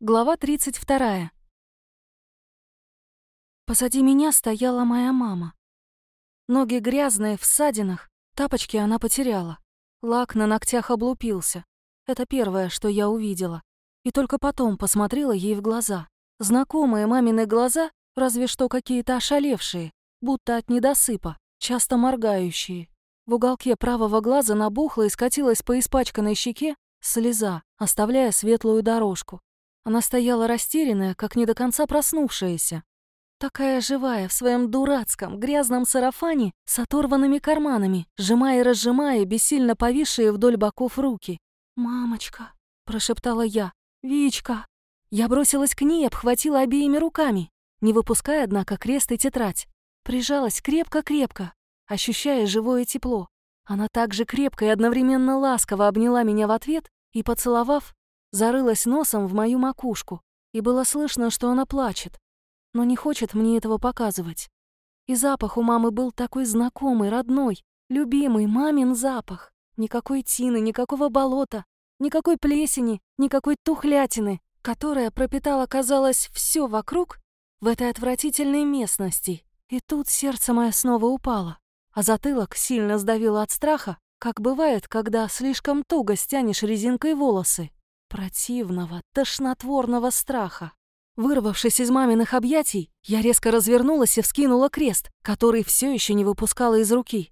Глава 32. Позади меня стояла моя мама. Ноги грязные, в ссадинах, тапочки она потеряла. Лак на ногтях облупился. Это первое, что я увидела. И только потом посмотрела ей в глаза. Знакомые мамины глаза, разве что какие-то ошалевшие, будто от недосыпа, часто моргающие. В уголке правого глаза набухла и скатилась по испачканной щеке слеза, оставляя светлую дорожку. Она стояла растерянная, как не до конца проснувшаяся. Такая живая в своем дурацком, грязном сарафане с оторванными карманами, сжимая и разжимая бессильно повисшие вдоль боков руки. «Мамочка», — прошептала я, — «Вичка». Я бросилась к ней, обхватила обеими руками, не выпуская, однако, крест и тетрадь. Прижалась крепко-крепко, ощущая живое тепло. Она также крепко и одновременно ласково обняла меня в ответ и, поцеловав, зарылась носом в мою макушку, и было слышно, что она плачет, но не хочет мне этого показывать. И запах у мамы был такой знакомый, родной, любимый мамин запах. Никакой тины, никакого болота, никакой плесени, никакой тухлятины, которая пропитала, казалось, все вокруг в этой отвратительной местности. И тут сердце мое снова упало, а затылок сильно сдавило от страха, как бывает, когда слишком туго стянешь резинкой волосы противного, тошнотворного страха. Вырвавшись из маминых объятий, я резко развернулась и вскинула крест, который все еще не выпускала из руки.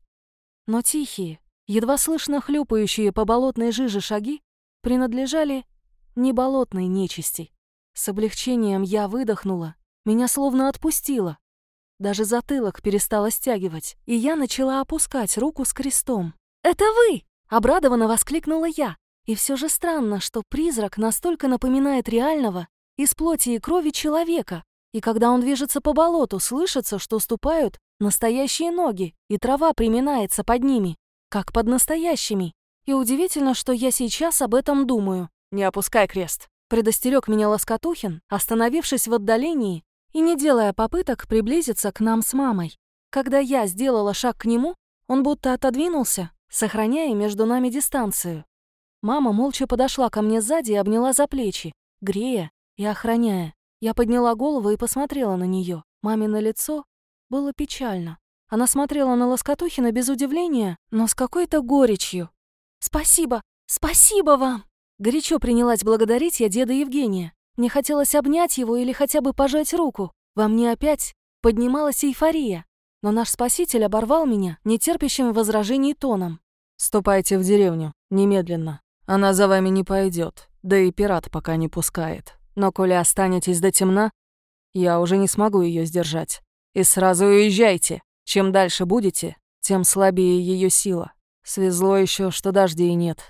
Но тихие, едва слышно хлюпающие по болотной жиже шаги принадлежали не болотной нечисти. С облегчением я выдохнула, меня словно отпустило. Даже затылок перестало стягивать, и я начала опускать руку с крестом. «Это вы!» — обрадованно воскликнула я, и все же странно, что призрак настолько напоминает реального из плоти и крови человека, и когда он движется по болоту, слышится, что ступают настоящие ноги, и трава приминается под ними, как под настоящими. И удивительно, что я сейчас об этом думаю. «Не опускай крест», — предостерег меня Лоскотухин, остановившись в отдалении и не делая попыток приблизиться к нам с мамой. Когда я сделала шаг к нему, он будто отодвинулся, сохраняя между нами дистанцию. Мама молча подошла ко мне сзади и обняла за плечи, грея и охраняя. Я подняла голову и посмотрела на нее. Мамино лицо было печально. Она смотрела на Лоскотухина без удивления, но с какой-то горечью. «Спасибо! Спасибо вам!» Горячо принялась благодарить я деда Евгения. Мне хотелось обнять его или хотя бы пожать руку. Во мне опять поднималась эйфория. Но наш спаситель оборвал меня нетерпящим возражений тоном. «Ступайте в деревню, немедленно. Она за вами не пойдет, да и пират пока не пускает. Но коли останетесь до темна, я уже не смогу ее сдержать. И сразу уезжайте. Чем дальше будете, тем слабее ее сила. Свезло еще, что дождей нет.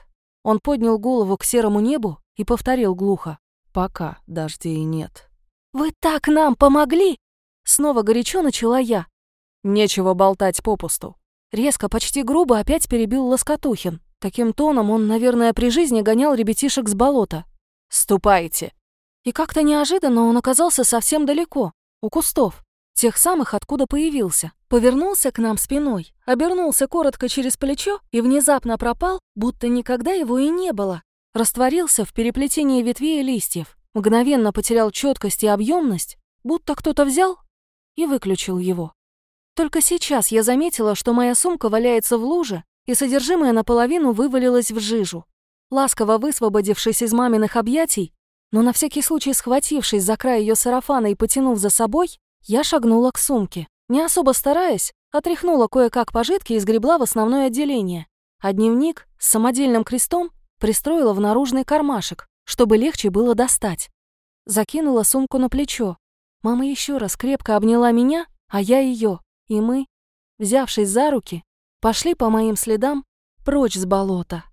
Он поднял голову к серому небу и повторил глухо. Пока дождей нет. «Вы так нам помогли!» Снова горячо начала я. Нечего болтать попусту. Резко, почти грубо опять перебил Лоскотухин. Таким тоном он, наверное, при жизни гонял ребятишек с болота. «Ступайте!» И как-то неожиданно он оказался совсем далеко, у кустов, тех самых, откуда появился. Повернулся к нам спиной, обернулся коротко через плечо и внезапно пропал, будто никогда его и не было. Растворился в переплетении ветвей и листьев, мгновенно потерял четкость и объемность, будто кто-то взял и выключил его. Только сейчас я заметила, что моя сумка валяется в луже, и содержимое наполовину вывалилось в жижу. Ласково высвободившись из маминых объятий, но на всякий случай схватившись за край ее сарафана и потянув за собой, я шагнула к сумке. Не особо стараясь, отряхнула кое-как пожитки и сгребла в основное отделение, а дневник с самодельным крестом пристроила в наружный кармашек, чтобы легче было достать. Закинула сумку на плечо. Мама еще раз крепко обняла меня, а я ее, и мы, взявшись за руки, пошли по моим следам прочь с болота.